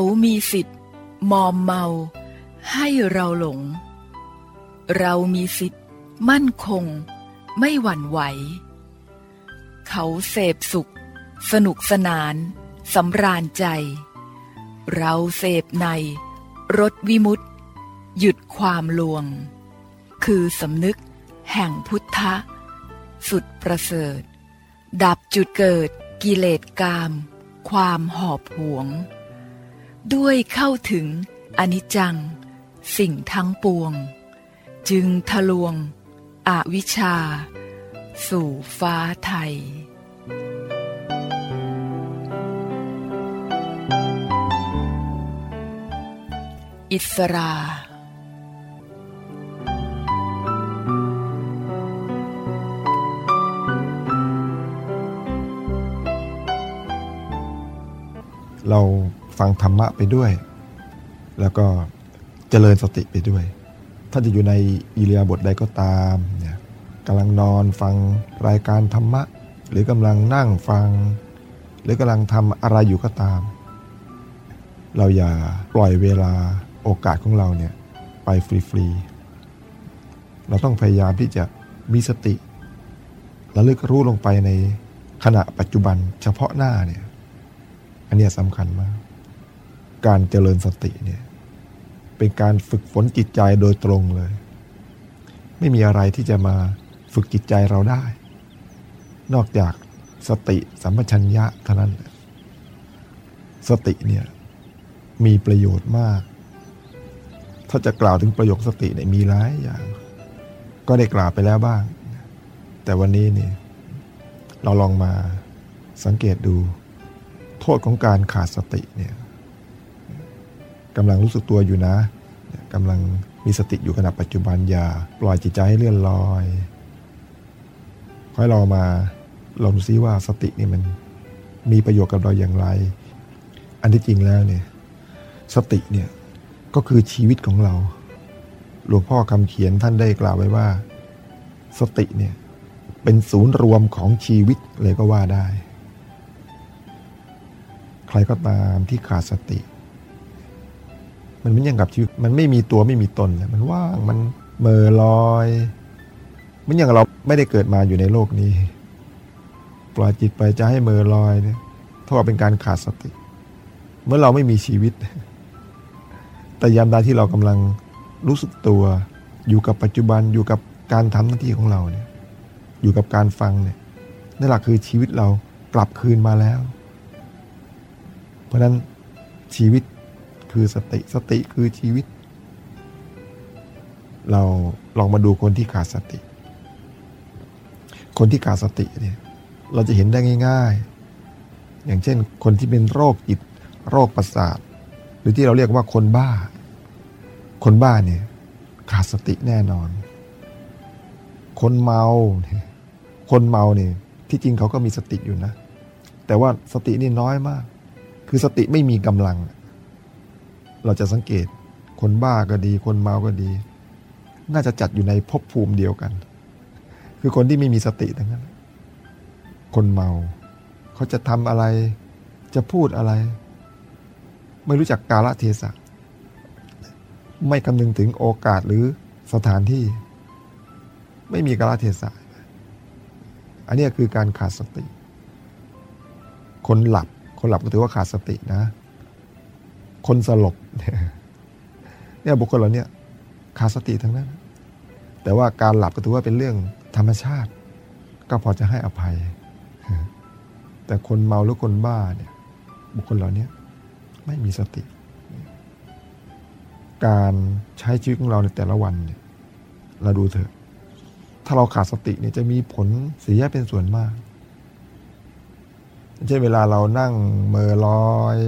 เขามีสิทธิ์มอมเมา ให้เราหลง เรามีสิทธิ์ มั่นคง ไม่หวั่นไหว เขาเสพสุข สนุกสนานสำราญใจ เราเสพใน รถวิมุตหยุดความลวง คือสำนึกแห่งพุทธะ สุดประเสริฐ ดับจุดเกิดกิเลสกาม ความหอบหวง ด้วยเข้าถึงอนิจจัง สิ่งทั้งปวง จึงทะลวง อวิชชา สู่ฟ้าไทย อิสราเรา ฟังธรรมะไปด้วย แล้วก็เจริญสติไปด้วย ถ้าจะอยู่ในอิเลียาบทใดก็ตามเนี่ยกำลังนอนฟังรายการธรรมะ หรือกำลังนั่งฟัง หรือกำลังทำอะไรอยู่ก็ตาม เราอย่าปล่อยเวลาโอกาสของเราเนี่ยไปฟรีๆเราต้องพยายามที่จะมีสติระลึกรู้ลงไปในขณะปัจจุบันเฉพาะหน้าเนี่ย อันนี้สำคัญมาก การเจริญสติเนี่ยเป็นการฝึกฝนจิตใจโดยตรงเลย ไม่มีอะไรที่จะมาฝึกจิตใจเราได้ นอกจากสติสัมปชัญญะเท่านั้น สติเนี่ยมีประโยชน์มาก ถ้าจะกล่าวถึงประโยคสติเนี่ยมีหลายอย่าง ก็ได้กล่าวไปแล้วบ้าง แต่วันนี้เนี่ยเราลองมาสังเกตดู โทษของการขาดสติเนี่ย กำลังรู้สึกตัวอยู่นะกำลังมีสติอยู่ขณะปัจจุบันอย่าปล่อยจิตใจให้เลื่อนลอยค่อยเรามาลองดูซิว่าสตินี่มันมีประโยชน์กับเราอย่างไร อันที่จริงแล้วเนี่ยสติเนี่ยก็คือชีวิตของเรา หลวงพ่อคำเขียนท่านได้กล่าวไว้ว่า สติเนี่ยเป็นศูนย์รวมของชีวิตเลยก็ว่าได้ ใครก็ตามที่ขาดสติ มันไม่ยังกับชีวิตมันไม่มีตัวไม่มีตนมันว่างมันเมื่อลอย มันอย่างเราไม่ได้เกิดมาอยู่ในโลกนี้ ปล่อยจิตไปจะให้เมื่อลอยเนี่ยเท่ากับเป็นการขาดสติ เมื่อเราไม่มีชีวิต แต่ยามใดที่เรากำลังรู้สึกตัวอยู่กับปัจจุบันอยู่กับการทำหน้าที่ของเราเนี่ย อยู่กับการฟังเนี่ยนั่นแหละคือชีวิตเรากลับคืนมาแล้ว เพราะฉะนั้นชีวิต คือสติสติคือชีวิต เราลองมาดูคนที่ขาดสติ คนที่ขาดสติเนี่ยเราจะเห็นได้ง่าย ๆ อย่างเช่น คนที่เป็นโรคจิต โรคประสาท หรือที่เราเรียกว่าคนบ้า คนบ้าเนี่ยขาดสติแน่นอน คนเมา คนเมาเนี่ยที่จริงเขาก็มีสติอยู่นะ แต่ว่าสตินี่น้อยมาก คือสติไม่มีกำลัง เราจะสังเกตคนบ้าก็ดี คนเมาก็ดี น่าจะจัดอยู่ในภพภูมิเดียวกัน คือคนที่ไม่มีสติทั้งนั้น คนเมา เขาจะทำอะไร จะพูดอะไร ไม่รู้จักกาลเทศะ ไม่คำนึงถึงโอกาสหรือสถานที่ ไม่มีกาลเทศะ อันนี้คือการขาดสติ คนหลับ คนหลับก็ถือว่าขาดสตินะ คนสลบเนี่ยบุคคลเหล่านี้ขาดสติทั้งนั้น แต่ว่าการหลับก็ถือว่าเป็นเรื่องธรรมชาติ ก็พอจะให้อภัย แต่คนเมาหรือคนบ้าเนี่ยบุคคลเหล่านี้ไม่มีสติ การใช้ชีวิตของเราในแต่ละวันเนี่ยเราดูเถอะ ถ้าเราขาดสติเนี่ยจะมีผลเสียเป็นส่วนมากเช่นเวลาเรานั่งเมอลอย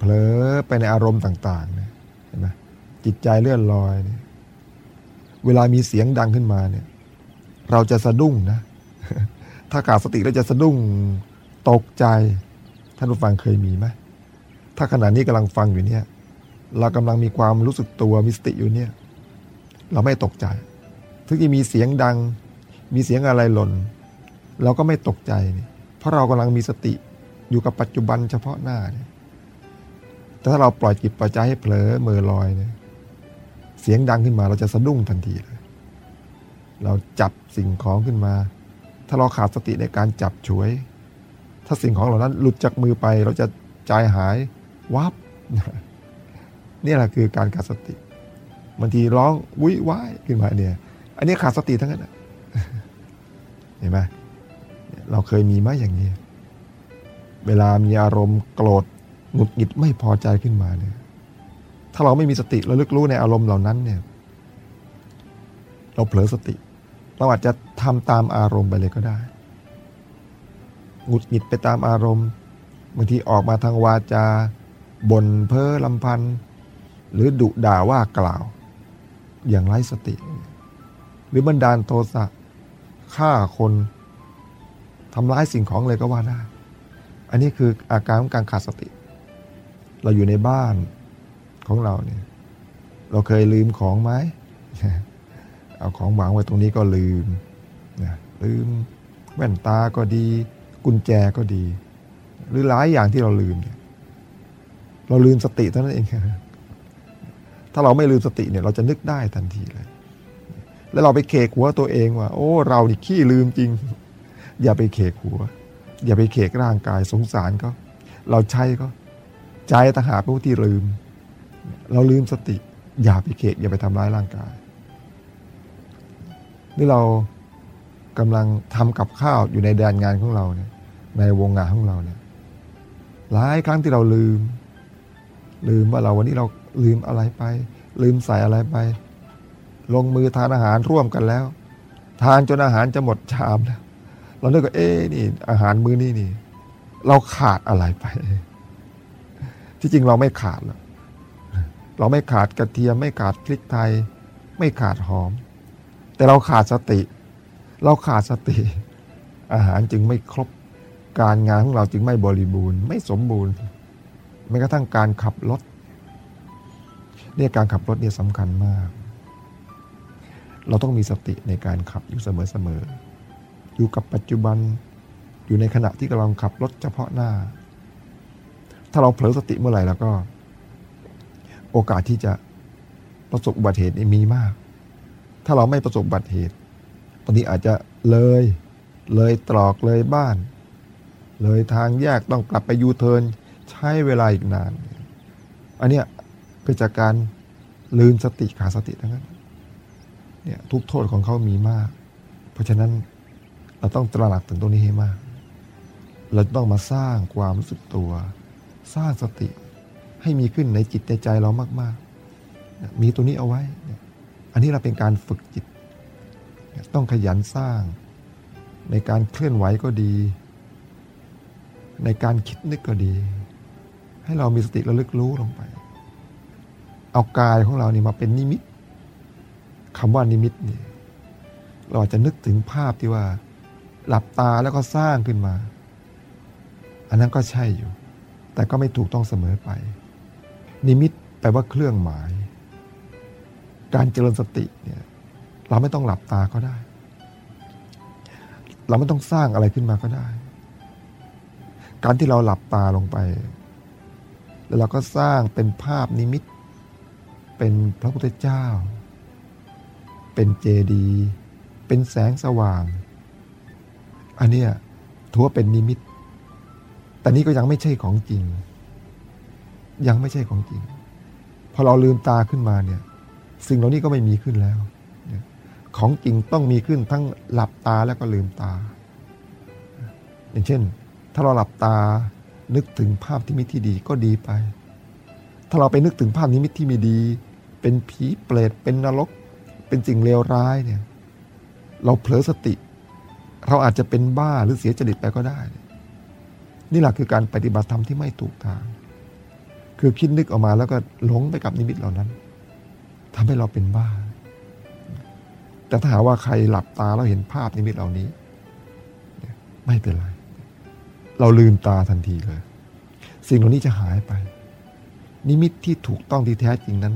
เผลอไปในอารมณ์ต่างๆเนี่ยเห็นไหมจิตใจเลื่อนลอยเนี่ยเวลามีเสียงดังขึ้นมาเนี่ย เราจะสะดุ้งนะ ถ้าขาดสติเราจะสะดุ้งตกใจ ท่านผู้ฟังเคยมีไหมถ้าขณะนี้กำลังฟังอยู่เนี่ย เรากำลังมีความรู้สึกตัวมีสติอยู่เนี่ย เราไม่ตกใจ ถึงจะมีเสียงดัง มีเสียงอะไรหล่น เราก็ไม่ตกใจเนี่ยเพราะเรากำลังมีสติอยู่กับปัจจุบันเฉพาะหน้าเนี่ย แต่ถ้าเราปล่อยจิตปล่อยใจให้เผลอเมื่อลอยเนี่ยเสียงดังขึ้นมาเราจะสะดุ้งทันทีเลย เราจับสิ่งของขึ้นมา ถ้าเราขาดสติในการจับฉวย ถ้าสิ่งของเหล่านั้นหลุดจากมือไป เราจะใจหายวับนี่แหละคือการขาดสติบางทีร้องวุ้ยว้ายขึ้นมาเนี่ย อันนี้ขาดสติทั้งนั้นเห็นไหมเราเคยมีไหมอย่างนี้ เวลามีอารมณ์โกรธ หงุดหงิดไม่พอใจขึ้นมาเนี่ย ถ้าเราไม่มีสติระลึกรู้ในอารมณ์เหล่านั้นเนี่ย เราเผลอสติ เราอาจจะทำตามอารมณ์ไปเลยก็ได้ หงุดหงิดไปตามอารมณ์บางทีออกมาทางวาจาบ่นเพ้อลำพันธ์หรือดุด่าว่ากล่าว อย่างไร้สติ หรือบันดาลโทสะฆ่าคนทำร้ายสิ่งของเลยก็ว่าได้ อันนี้คืออาการของการขาดสติ เราอยู่ในบ้านของเราเนี่ย เราเคยลืมของไหมเอาของวางไว้ตรงนี้ก็ลืมนะลืมแว่นตาก็ดี กุญแจก็ดี หรือหลายอย่างที่เราลืมเนี่ยเราลืมสติเท่านั้นเองถ้าเราไม่ลืมสติเนี่ย เราจะนึกได้ทันทีเลย แล้วเราไปเคกหัวตัวเองว่า โอ้ เรานี่ขี้ลืมจริง อย่าไปเคกหัว อย่าไปเคกร่างกายสงสารก็ เราใช้ก็ ใจต่างหากผู้ที่ลืม เราลืมสติ อย่าไปเคกอย่าไปทำร้ายร่างกาย นี่เรากำลังทำกับข้าวอยู่ในแดนงานของเราเนี่ย ในวงงานของเราเนี่ย หลายครั้งที่เราลืม ลืมว่าเราวันนี้เราลืมอะไรไป ลืมใส่อะไรไป ลงมือทานอาหารร่วมกันแล้ว ทานจนอาหารจะหมดชามแล้ว เราเนึกว่าเอ๊นี่อาหารมื้อนี้นี่ เราขาดอะไรไป ที่จริงเราไม่ขาดหรอกเราไม่ขาดกระเทียมไม่ขาดพริกไทย ไม่ขาดหอม แต่เราขาดสติ เราขาดสติ อาหารจึงไม่ครบการงานของเราจึงไม่บริบูรณ์ ไม่สมบูรณ์แม้กระทั่งการขับรถเนี่ยการขับรถเนี่ยสำคัญมาก เราต้องมีสติในการขับอยู่เสมอๆอยู่กับปัจจุบันอยู่ในขณะที่กำลังขับรถเฉพาะหน้า ถ้าเราเผลอสติเมื่อไหร่แล้วก็ โอกาสที่จะประสบอุบัติเหตุมีมาก ถ้าเราไม่ประสบอุบัติเหตุบางทีอาจจะเลย เลยตรอกเลยบ้าน เลยทางแยกต้องกลับไปยูเทิร์นใช้เวลาอีกนาน อันเนี้ยเกิดจากการลืมสติขาดสติทั้งนั้นเนี่ยทุกโทษของเขามีมาก เพราะฉะนั้นเราต้องตระหนักถึงตรงนี้ให้มาก เราต้องมาสร้างความรู้สึกตัว สร้างสติให้มีขึ้นในจิตในใจเรามากๆ มีตัวนี้เอาไว้ อันนี้เราเป็นการฝึกจิต ต้องขยันสร้าง ในการเคลื่อนไหวก็ดี ในการคิดนึกก็ดี ให้เรามีสติระลึกรู้ลงไป เอากายของเรานี่มาเป็นนิมิตคำว่านิมิตนี่เราจะนึกถึงภาพที่ว่า หลับตาแล้วก็สร้างขึ้นมา อันนั้นก็ใช่อยู่ แต่ก็ไม่ถูกต้องเสมอไป นิมิตแปลว่าเครื่องหมาย การเจริญสติเนี่ยเราไม่ต้องหลับตาก็ได้ เราไม่ต้องสร้างอะไรขึ้นมาก็ได้ การที่เราหลับตาลงไป แล้วเราก็สร้างเป็นภาพนิมิต เป็นพระพุทธเจ้า เป็นเจดีย์เป็นแสงสว่าง อันเนี้ยถือว่าเป็นนิมิต แต่นี้ก็ยังไม่ใช่ของจริง ยังไม่ใช่ของจริง พอเราลืมตาขึ้นมาเนี่ย สิ่งเหล่านี้ก็ไม่มีขึ้นแล้ว ของจริงต้องมีขึ้นทั้งหลับตาแล้วก็ลืมตา อย่างเช่น ถ้าเราหลับตานึกถึงภาพที่มิตที่ดีก็ดีไป ถ้าเราไปนึกถึงภาพนิมิตที่ไม่ดี เป็นผีเปรตเป็นนรก เป็นสิ่งเลวร้ายเนี่ย เราเผลอสติ เราอาจจะเป็นบ้าหรือเสียจริตไปก็ได้ นี่แหละคือการปฏิบัติธรรมที่ไม่ถูกทาง คือคิดนึกออกมาแล้วก็หลงไปกับนิมิตเหล่านั้นทำให้เราเป็นบ้า แต่ถ้าหาว่าใครหลับตาแล้วเห็นภาพนิมิตเหล่านี้ ไม่เป็นไร เราลืมตาทันทีเลย สิ่งเหล่านี้จะหายไป นิมิตที่ถูกต้องที่แท้จริงนั้น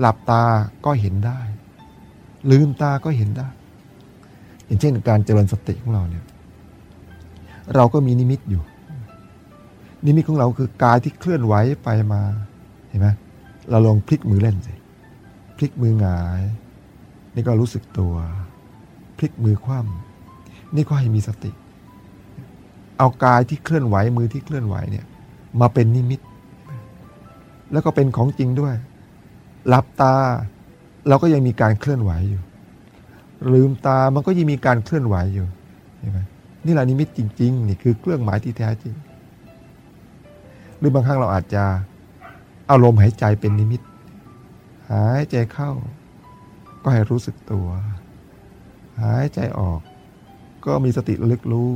หลับตาก็เห็นได้ ลืมตาก็เห็นได้ อย่างเช่นการเจริญสติของเราเนี่ย เราก็มีนิมิตอยู่ นิมิตของเราคือกายที่เคลื่อนไหวไปมาเห็นไหมเราลองพลิกมือเล่นสิพลิกมือหงาย นี่ก็รู้สึกตัว พลิกมือคว่ำนี่ก็ให้มีสติ เอากายที่เคลื่อนไหวมือที่เคลื่อนไหวเนี่ย มาเป็นนิมิต แล้วก็เป็นของจริงด้วยหลับตา เราก็ยังมีการเคลื่อนไหวอยู่ ลืมตามันก็ยังมีการเคลื่อนไหวอยู่เห็นไหมนี่แหละนิมิตจริง ๆ นี่คือเครื่องหมายที่แท้จริง หรือบางครั้งเราอาจจะเอาลมหายใจเป็นนิมิต หายใจเข้า ก็ให้รู้สึกตัว หายใจออก ก็มีสติระลึกรู้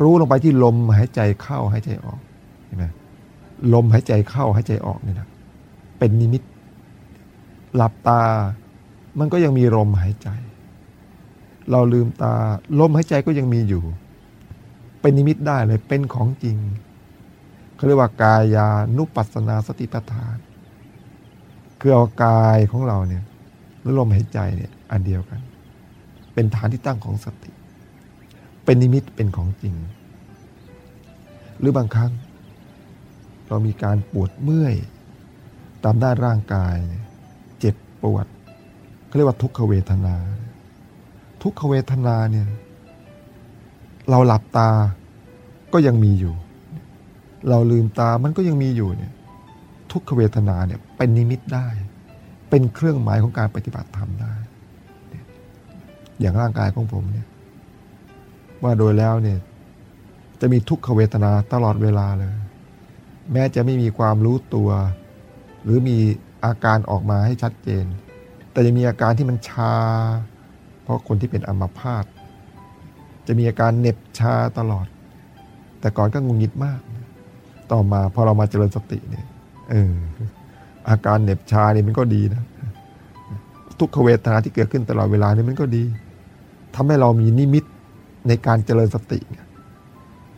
รู้ลงไปที่ลมหายใจเข้าหายใจออกเห็นไหมลมหายใจเข้าหายใจออกนี่นะเป็นนิมิต หลับตา มันก็ยังมีลมหายใจ เราลืมตา ลมหายใจก็ยังมีอยู่ เป็นนิมิตได้เลยเป็นของจริง เขาเรียกว่ากายานุปัสสนาสติปัฏฐาน คือเอากายของเราเนี่ยและลมหายใจเนี่ยอันเดียวกัน เป็นฐานที่ตั้งของสติ เป็นนิมิตเป็นของจริง หรือบางครั้ง เรามีการปวดเมื่อย ตามด้านร่างกาย เจ็บปวดเขาเรียกว่าทุกขเวทนา ทุกขเวทนาเนี่ยเราหลับตาก็ยังมีอยู่ เราลืมตามันก็ยังมีอยู่เนี่ยทุกขเวทนาเนี่ยเป็นนิมิตได้ เป็นเครื่องหมายของการปฏิบัติธรรมได้ อย่างร่างกายของผมเนี่ยว่าโดยแล้วเนี่ยจะมีทุกขเวทนาตลอดเวลาเลย แม้จะไม่มีความรู้ตัว หรือมีอาการออกมาให้ชัดเจน แต่จะมีอาการที่มันชา เพราะคนที่เป็นอัมพาตจะมีอาการเหน็บชาตลอด แต่ก่อนก็งุนงิดมาก ต่อมาพอเรามาเจริญสติเนี่ยเอออาการเหน็บชาเนี่ยมันก็ดีนะทุกขเวทนาที่เกิดขึ้นตลอดเวลาเนี่ยมันก็ดีทำให้เรามีนิมิตในการเจริญสติ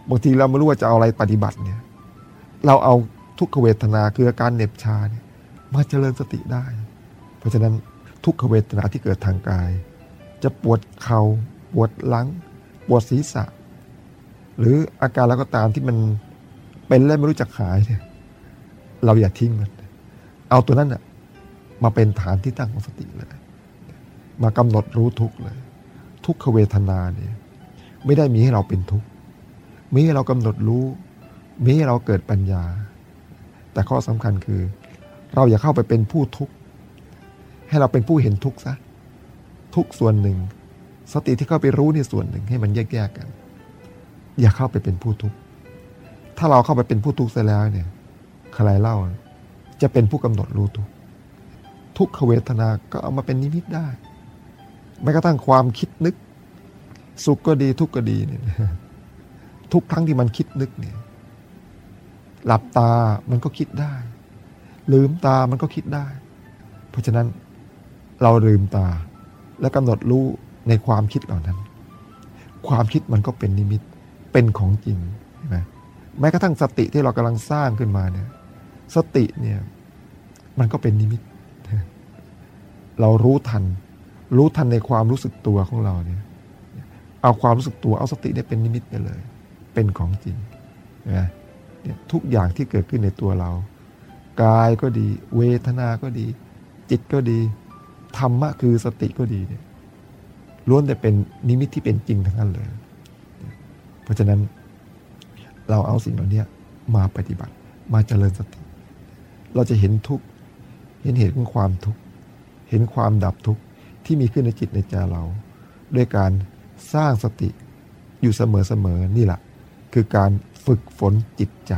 บางทีเราไม่รู้ว่าจะเอาอะไรปฏิบัติเนี่ย เราเอาทุกขเวทนาคืออาการเหน็บชาเนี่ยมาเจริญสติได้ เพราะฉะนั้นทุกขเวทนาที่เกิดทางกาย จะปวดเขา่าปวดหลัง ปวดศีรษะ หรืออาการแล้วก็ตามที่มัน เป็นแล้วไม่รู้จักหายเนี่ยเราอย่าทิ้งมัน เอาตัวนั้นน่ะมาเป็นฐานที่ตั้งของสติเลย มากำหนดรู้ทุกเลย ทุกขเวทนาเนี่ยไม่ได้มีให้เราเป็นทุกข์มีให้เรากำหนดรู้ มีให้เราเกิดปัญญา แต่ข้อสำคัญคือ เราอย่าเข้าไปเป็นผู้ทุกข์ให้เราเป็นผู้เห็นทุกข์ซะทุกส่วนหนึ่ง สติที่เข้าไปรู้ในส่วนหนึ่งให้มันแยกๆกัน อย่าเข้าไปเป็นผู้ทุกข์ ถ้าเราเข้าไปเป็นผู้ทุกข์เสียแล้วเนี่ยใครเล่า จะเป็นผู้กำหนดรู้ทุกทุกขเวทนาก็เอามาเป็นนิมิตได้ไม่กระทั่งความคิดนึก สุขก็ดีทุกข์ก็ดีเนี่ยทุกครั้งที่มันคิดนึกเนี่ย หลับตามันก็คิดได้ ลืมตามันก็คิดได้ เพราะฉะนั้นเราลืมตาและกำหนดรู้ในความคิดเหล่านั้น ความคิดมันก็เป็นนิมิตเป็นของจริง แม้กระทั่งสติที่เรากำลังสร้างขึ้นมาเนี่ย สติเนี่ย มันก็เป็นนิมิต เรารู้ทัน รู้ทันในความรู้สึกตัวของเราเนี่ย เอาความรู้สึกตัวเอาสติเนี่ยเป็นนิมิตไปเลย เป็นของจริงนะเนี่ยทุกอย่างที่เกิดขึ้นในตัวเรา กายก็ดี เวทนาก็ดี จิตก็ดี ธรรมะคือสติก็ดีเนี่ยล้วนแต่เป็นนิมิตที่เป็นจริงทั้งนั้นเลย เพราะฉะนั้น เราเอาสิ่งเหล่านี้มาปฏิบัติ มาเจริญสติ เราจะเห็นทุกเห็นเหตุของความทุกข์ เห็นความดับทุกข์ที่มีขึ้นในจิตในใจเรา ด้วยการสร้างสติอยู่เสมอๆนี่แหละ คือการฝึกฝนจิตใจ